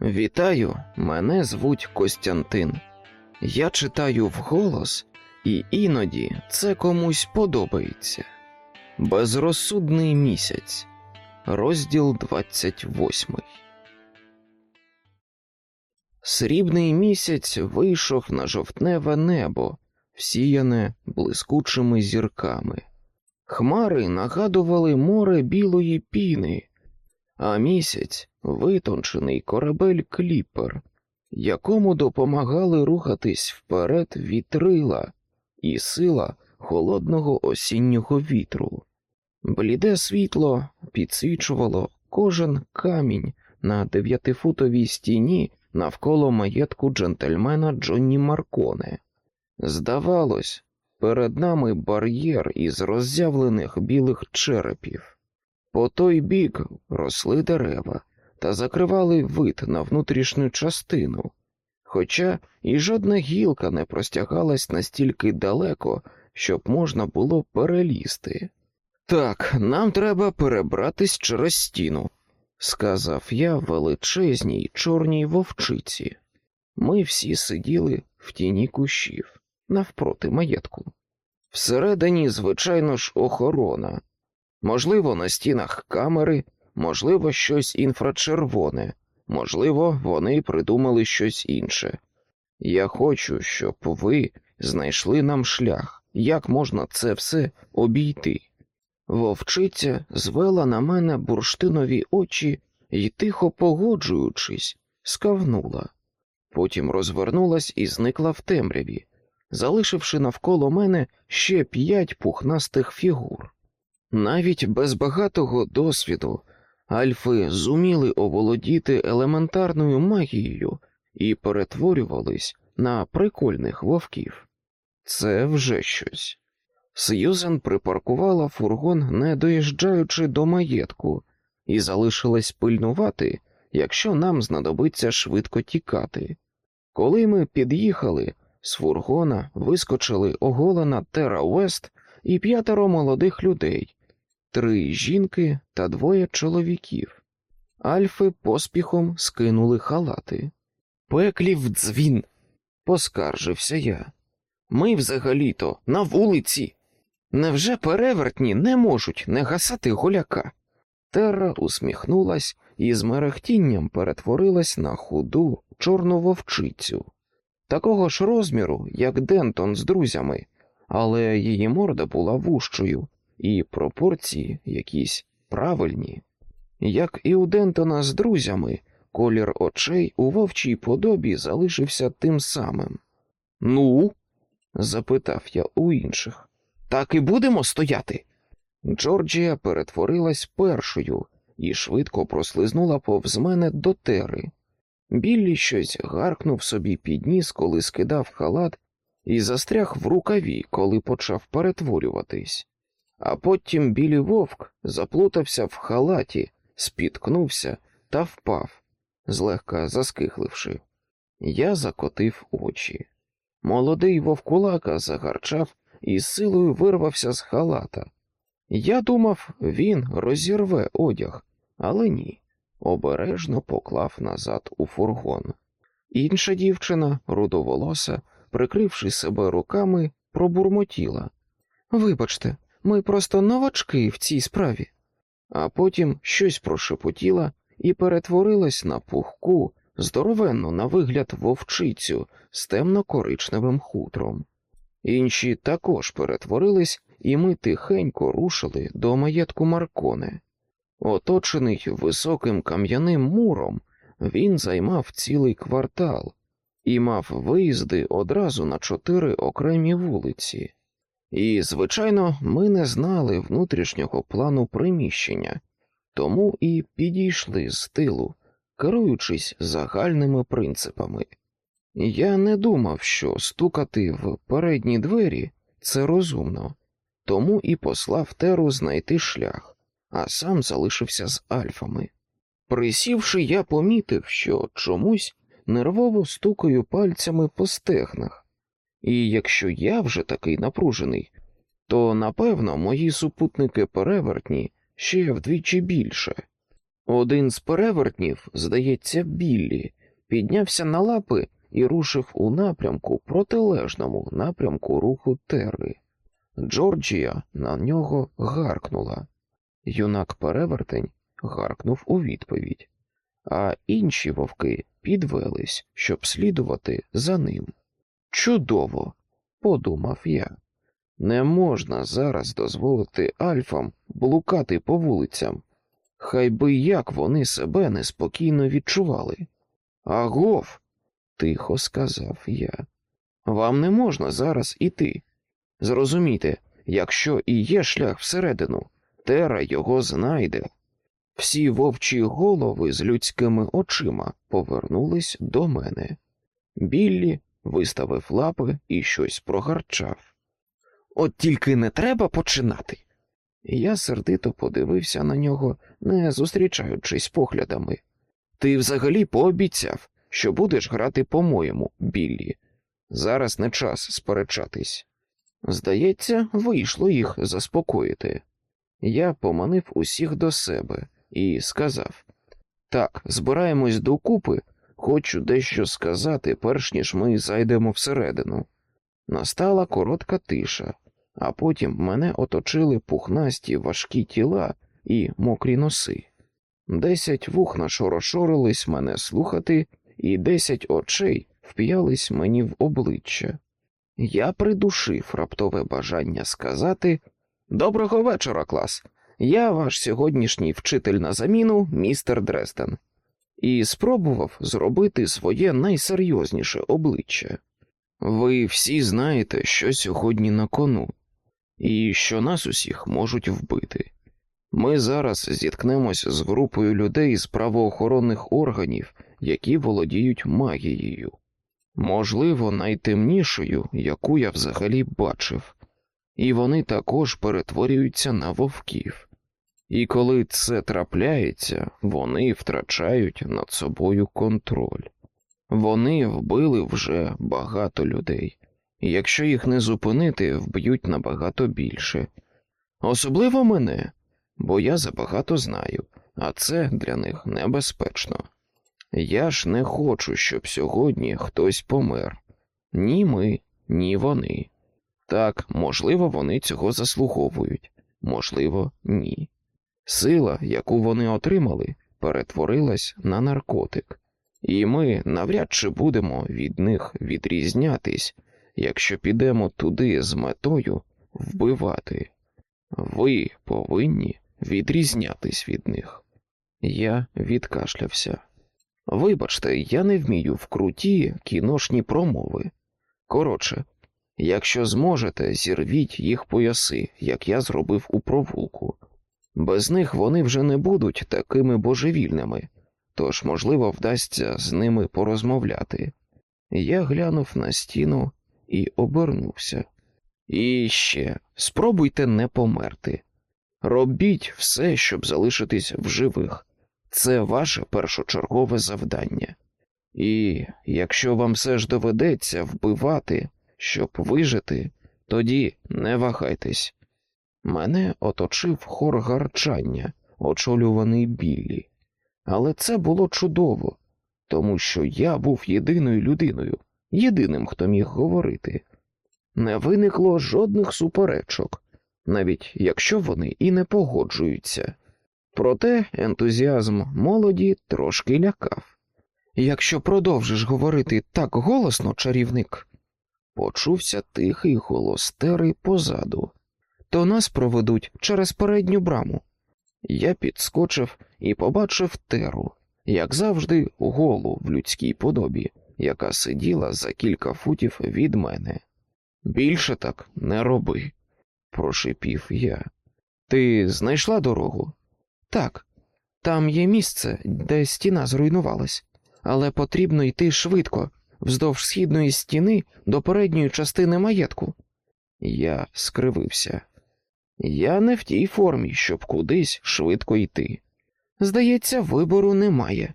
Вітаю, мене звуть Костянтин. Я читаю вголос, і іноді це комусь подобається. Безрозсудний місяць, розділ 28. Срібний місяць вийшов на жовтневе небо, всіяне блискучими зірками. Хмари нагадували море білої піни, а місяць витончений корабель кліпер, якому допомагали рухатись вперед вітрила і сила холодного осіннього вітру. Бліде світло підсвічувало кожен камінь на дев'ятифутовій стіні навколо маєтку джентльмена Джонні Марконе. Здавалось, перед нами бар'єр із роззявлених білих черепів. По той бік росли дерева та закривали вид на внутрішню частину, хоча і жодна гілка не простягалась настільки далеко, щоб можна було перелізти. Так, нам треба перебратись через стіну, сказав я величезній чорній вовчиці. Ми всі сиділи в тіні кущів навпроти маєтку. Всередині, звичайно ж, охорона. Можливо, на стінах камери, можливо, щось інфрачервоне, можливо, вони придумали щось інше. Я хочу, щоб ви знайшли нам шлях, як можна це все обійти. Вовчиця звела на мене бурштинові очі і, тихо погоджуючись, скавнула. Потім розвернулась і зникла в темряві, залишивши навколо мене ще п'ять пухнастих фігур. Навіть без багатого досвіду альфи зуміли оволодіти елементарною магією і перетворювались на прикольних вовків. Це вже щось. Сьюзен припаркувала фургон, не доїжджаючи до маєтку, і залишилась пильнувати, якщо нам знадобиться швидко тікати. Коли ми під'їхали, з фургона вискочили оголена Тера Уест і п'ятеро молодих людей, три жінки та двоє чоловіків. Альфи поспіхом скинули халати. Пеклів дзвін, поскаржився я. Ми взагалі-то на вулиці. Невже перевертні не можуть не гасати голяка? Терра усміхнулась і з мерехтінням перетворилась на худу чорну вовчицю, такого ж розміру, як Дентон з друзями, але її морда була вущою, і пропорції якісь правильні. Як і у Дентона з друзями, колір очей у вовчій подобі залишився тим самим. Ну? запитав я у інших. Так і будемо стояти. Джорджія перетворилась першою і швидко прослизнула повз мене до тери. Біллі щось гаркнув собі під ніс, коли скидав халат, і застряг в рукаві, коли почав перетворюватись. А потім білий вовк заплутався в халаті, спіткнувся та впав, злегка заскихливши. Я закотив очі. Молодий вовкулака загарчав і силою вирвався з халата. Я думав, він розірве одяг, але ні, обережно поклав назад у фургон. Інша дівчина, рудоволоса, прикривши себе руками, пробурмотіла. Вибачте, ми просто новачки в цій справі. А потім щось прошепотіла і перетворилась на пухку, здоровенну на вигляд вовчицю з темно-коричневим хутром. Інші також перетворились, і ми тихенько рушили до маєтку Марконе. Оточений високим кам'яним муром, він займав цілий квартал і мав виїзди одразу на чотири окремі вулиці. І, звичайно, ми не знали внутрішнього плану приміщення, тому і підійшли з тилу, керуючись загальними принципами. Я не думав, що стукати в передні двері це розумно, тому і послав Теру знайти шлях, а сам залишився з альфами. Присівши, я помітив, що чомусь нервово стукаю пальцями по стегнах, і якщо я вже такий напружений, то напевно мої супутники перевертні ще вдвічі більше. Один з перевертнів, здається, Біллі, піднявся на лапи і рушив у напрямку протилежному напрямку руху Терри. Джорджія на нього гаркнула. Юнак перевертень гаркнув у відповідь, а інші вовки підвелись, щоб слідувати за ним. Чудово, подумав я. Не можна зараз дозволити альфам блукати по вулицям. Хай би як вони себе неспокійно відчували. Агов, тихо сказав я. Вам не можна зараз іти. Зрозумійте, якщо і є шлях всередину, тера його знайде. Всі вовчі голови з людськими очима повернулись до мене. Біллі виставив лапи і щось прогарчав. От тільки не треба починати. Я сердито подивився на нього, не зустрічаючись поглядами. Ти взагалі пообіцяв, що будеш грати по-моєму, Біллі. Зараз не час сперечатись. Здається, вийшло їх заспокоїти. Я поманив усіх до себе і сказав так, збираємось докупи, хочу дещо сказати, перш ніж ми зайдемо всередину. Настала коротка тиша, а потім мене оточили пухнасті важкі тіла і мокрі носи. Десять вух нашорошорились мене слухати, і десять очей вп'ялись мені в обличчя. Я придушив раптове бажання сказати Доброго вечора, клас. Я ваш сьогоднішній вчитель на заміну, містер Дрестен, і спробував зробити своє найсерйозніше обличчя. Ви всі знаєте, що сьогодні на кону, і що нас усіх можуть вбити. Ми зараз зіткнемось з групою людей з правоохоронних органів, які володіють магією, можливо, найтемнішою, яку я взагалі бачив, і вони також перетворюються на вовків. І коли це трапляється, вони втрачають над собою контроль. Вони вбили вже багато людей, і якщо їх не зупинити, вб'ють набагато більше. Особливо мене, бо я забагато знаю, а це для них небезпечно. Я ж не хочу, щоб сьогодні хтось помер. Ні ми, ні вони. Так, можливо, вони цього заслуговують, можливо, ні. Сила, яку вони отримали, перетворилась на наркотик, і ми навряд чи будемо від них відрізнятись, якщо підемо туди з метою вбивати. Ви повинні відрізнятись від них. Я відкашлявся. Вибачте, я не вмію в круті кіношні промови. Коротше, якщо зможете, зірвіть їх пояси, як я зробив у провулку. Без них вони вже не будуть такими божевільними, тож, можливо, вдасться з ними порозмовляти. Я глянув на стіну і обернувся. І ще спробуйте не померти. Робіть все, щоб залишитись в живих. Це ваше першочергове завдання. І якщо вам все ж доведеться вбивати, щоб вижити, тоді не вагайтесь. Мене оточив хор гарчання, очолюваний Біллі. Але це було чудово, тому що я був єдиною людиною, єдиним, хто міг говорити. Не виникло жодних суперечок, навіть якщо вони і не погоджуються. Проте ентузіазм молоді трошки лякав. Якщо продовжиш говорити так голосно, чарівник, почувся тихий голос Тери позаду, то нас проведуть через передню браму. Я підскочив і побачив теру, як завжди, голу в людській подобі, яка сиділа за кілька футів від мене. Більше так не роби, прошипів я. Ти знайшла дорогу? Так, там є місце, де стіна зруйнувалась, але потрібно йти швидко, вздовж східної стіни до передньої частини маєтку. Я скривився. Я не в тій формі, щоб кудись швидко йти. Здається, вибору немає.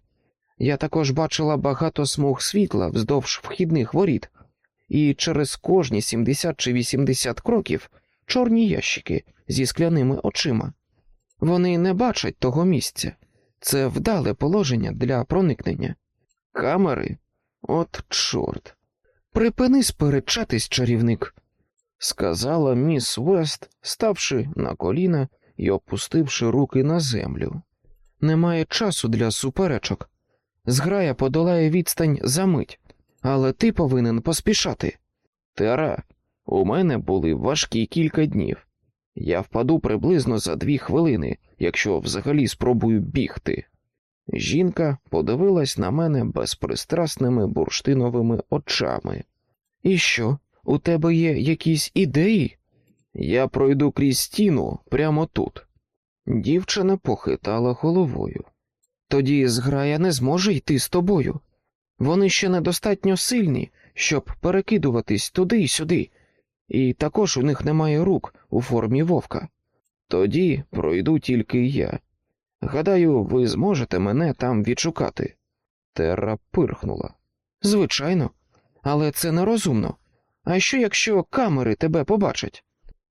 Я також бачила багато смуг світла вздовж вхідних воріт, і через кожні 70 чи 80 кроків чорні ящики зі скляними очима. Вони не бачать того місця, Це вдале положення для проникнення. Камери? От чорт. Припини сперечатись, чарівник, сказала міс Вест, ставши на коліна і опустивши руки на землю. Немає часу для суперечок. Зграя подолає відстань за мить, але ти повинен поспішати. Тера, у мене були важкі кілька днів. Я впаду приблизно за дві хвилини, якщо взагалі спробую бігти. Жінка подивилась на мене безпристрасними бурштиновими очами. І що, у тебе є якісь ідеї? Я пройду крізь стіну прямо тут. Дівчина похитала головою. Тоді зграя не зможе йти з тобою. Вони ще недостатньо сильні, щоб перекидуватись туди й сюди, і також у них немає рук у формі вовка. Тоді пройду тільки я. Гадаю, ви зможете мене там відшукати. Терра пирхнула. Звичайно, але це нерозумно. А що, якщо камери тебе побачать?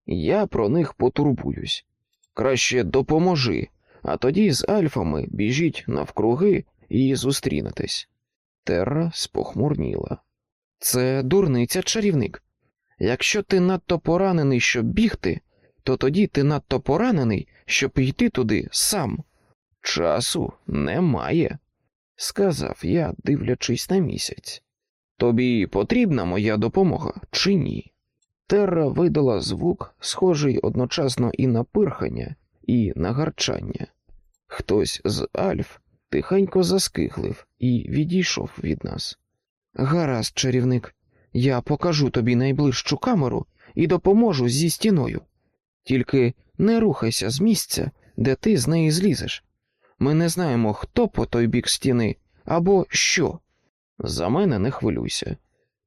Я про них потурбуюсь. Краще допоможи, а тоді з альфами біжіть навкруги і зустрінетесь. Терра спохмурніла. Це дурниця чарівник. Якщо ти надто поранений, щоб бігти, то тоді ти надто поранений, щоб йти туди сам. Часу немає, сказав я, дивлячись на місяць. Тобі потрібна моя допомога чи ні? Терра видала звук, схожий одночасно і на пирхання, і на гарчання. Хтось з Альф тихенько заскиглив і відійшов від нас. Гаразд, чарівник, я покажу тобі найближчу камеру і допоможу зі стіною. Тільки не рухайся з місця, де ти з неї злізеш. Ми не знаємо, хто по той бік стіни або що. За мене не хвилюйся,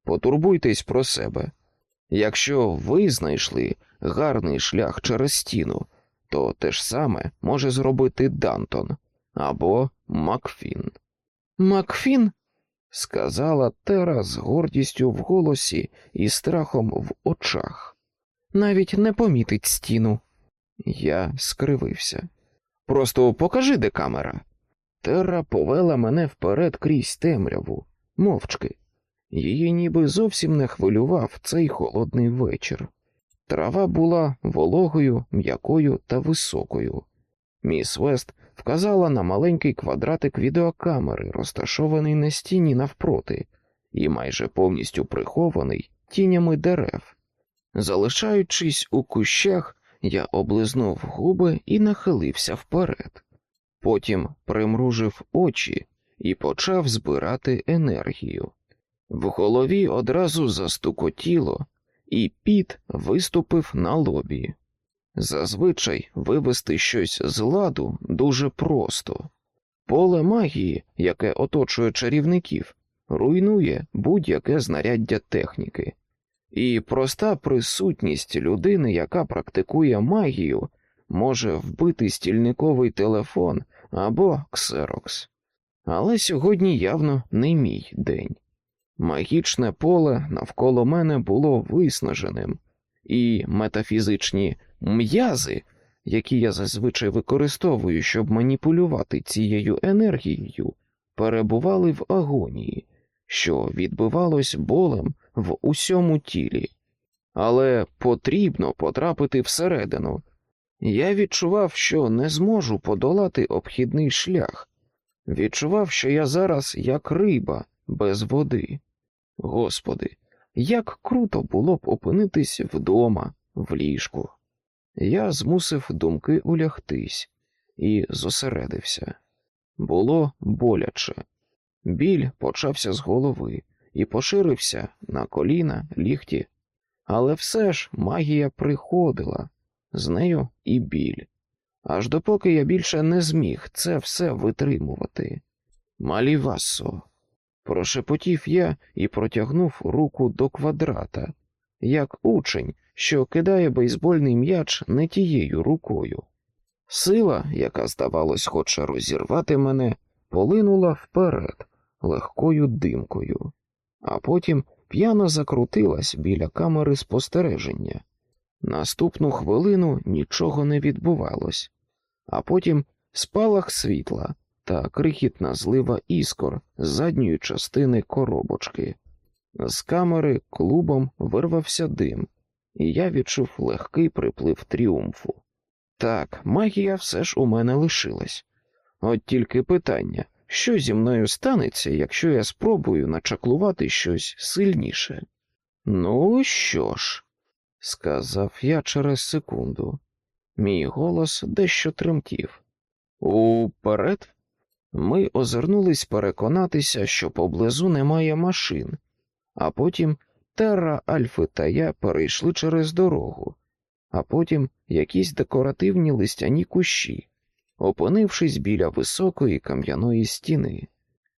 потурбуйтесь про себе. Якщо ви знайшли гарний шлях через стіну, то те ж саме може зробити Дантон або Макфін. Макфін? сказала Тера з гордістю в голосі і страхом в очах. Навіть не помітить стіну. Я скривився. Просто покажи, де камера. Тера повела мене вперед крізь темряву, мовчки. Її ніби зовсім не хвилював цей холодний вечір. Трава була вологою, м'якою та високою. Міс Вест вказала на маленький квадратик відеокамери, розташований на стіні навпроти, і майже повністю прихований тінями дерев. Залишаючись у кущах, я облизнув губи і нахилився вперед. Потім примружив очі і почав збирати енергію. В голові одразу застукотіло, і піт виступив на лобі. Зазвичай вивести щось з ладу дуже просто. Поле магії, яке оточує чарівників, руйнує будь-яке знаряддя техніки, і проста присутність людини, яка практикує магію, може вбити стільниковий телефон або ксерокс. Але сьогодні явно не мій день. Магічне поле навколо мене було виснаженим, і метафізичні м'язи, які я зазвичай використовую, щоб маніпулювати цією енергією, перебували в агонії, що відбивалось болем в усьому тілі. Але потрібно потрапити всередину. Я відчував, що не зможу подолати обхідний шлях, відчував, що я зараз як риба без води. Господи, як круто було б опинитись вдома, в ліжку. Я змусив думки улягтись і зосередився. Було боляче. Біль почався з голови і поширився на коліна, ліхті, але все ж магія приходила, з нею і біль, аж допоки я більше не зміг це все витримувати. Малівасо, прошепотів я і протягнув руку до квадрата, як учень, що кидає бейсбольний м'яч не тією рукою. Сила, яка, здавалось, хоче розірвати мене, полинула вперед легкою димкою, а потім п'яно закрутилась біля камери спостереження. Наступну хвилину нічого не відбувалось, а потім спалах світла, та крихітна злива іскор з задньої частини коробочки. З камери клубом вирвався дим, і я відчув легкий приплив тріумфу. Так, магія все ж у мене лишилась. От тільки питання, що зі мною станеться, якщо я спробую начаклувати щось сильніше? Ну що ж, сказав я через секунду. Мій голос дещо тремтів. Уперед. Ми озирнулись переконатися, що поблизу немає машин, а потім Терра, Альфи та я перейшли через дорогу, а потім якісь декоративні листяні кущі, опинившись біля високої кам'яної стіни.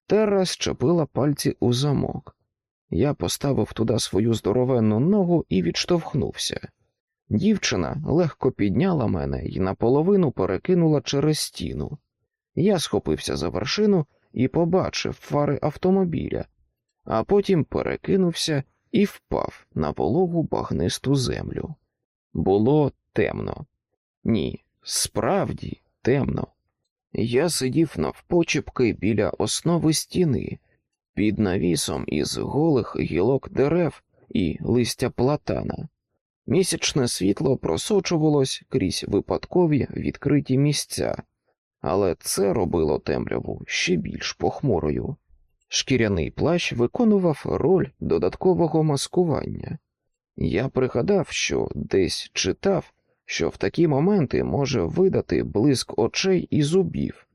Терра щепила пальці у замок. Я поставив туди свою здоровенну ногу і відштовхнувся. Дівчина легко підняла мене і наполовину перекинула через стіну. Я схопився за вершину і побачив фари автомобіля, а потім перекинувся і впав на вологу багнисту землю. Було темно. Ні, справді темно. Я сидів навпочепки біля основи стіни, під навісом із голих гілок дерев і листя платана. Місячне світло просочувалось крізь випадкові відкриті місця, але це робило темряву ще більш похмурою. Шкіряний плащ виконував роль додаткового маскування. Я пригадав, що десь читав, що в такі моменти може видати блиск очей і зубів,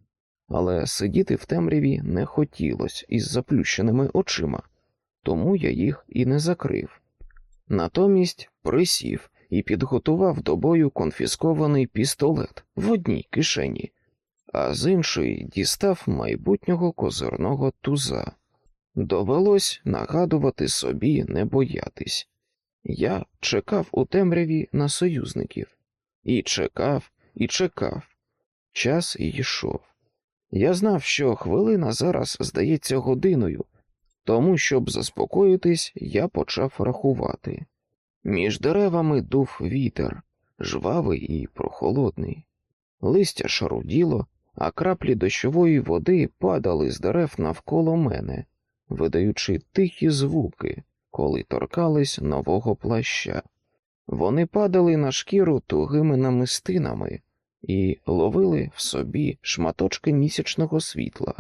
але сидіти в темряві не хотілося із заплющеними очима, тому я їх і не закрив. Натомість присів і підготував до бою конфіскований пістолет в одній кишені, а з іншої дістав майбутнього козирного туза. Довелось нагадувати собі не боятись. Я чекав у темряві на союзників, і чекав, і чекав. Час йшов. Я знав, що хвилина зараз здається годиною, тому, щоб заспокоїтись, я почав рахувати. Між деревами дув вітер, жвавий і прохолодний. Листя шаруділо, а краплі дощової води падали з дерев навколо мене, видаючи тихі звуки, коли торкались нового плаща. Вони падали на шкіру тугими намистинами і ловили в собі шматочки місячного світла.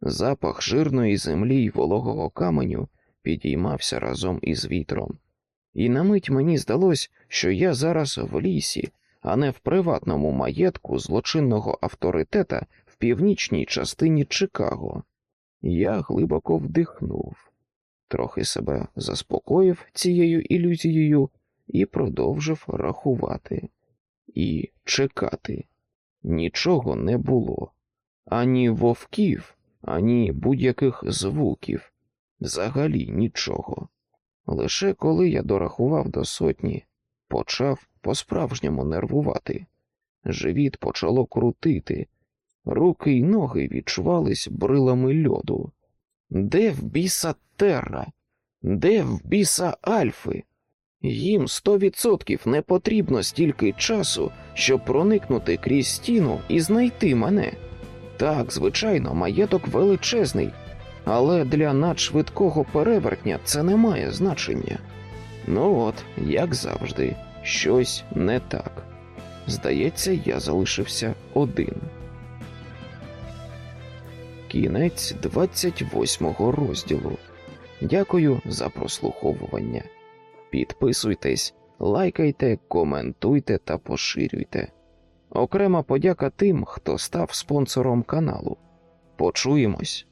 Запах жирної землі й вологого каменю підіймався разом із вітром, і на мить мені здалось, що я зараз в лісі, а не в приватному маєтку злочинного авторитета в північній частині Чикаго. Я глибоко вдихнув, трохи себе заспокоїв цією ілюзією і продовжив рахувати і чекати. Нічого не було, ані вовків, ані будь-яких звуків, взагалі нічого. Лише коли я дорахував до сотні, почав по-справжньому нервувати. Живіт почало крутити, руки й ноги відчувались брилами льоду. Де в біса терра? Де в біса Альфи? Їм сто відсотків не потрібно стільки часу, щоб проникнути крізь стіну і знайти мене. Так, звичайно, маєток величезний, але для надшвидкого перевертня це не має значення. Ну от, як завжди, щось не так. Здається, я залишився один. Кінець 28 розділу. Дякую за прослуховування. Підписуйтесь, лайкайте, коментуйте та поширюйте. Окрема подяка тим, хто став спонсором каналу. Почуємось.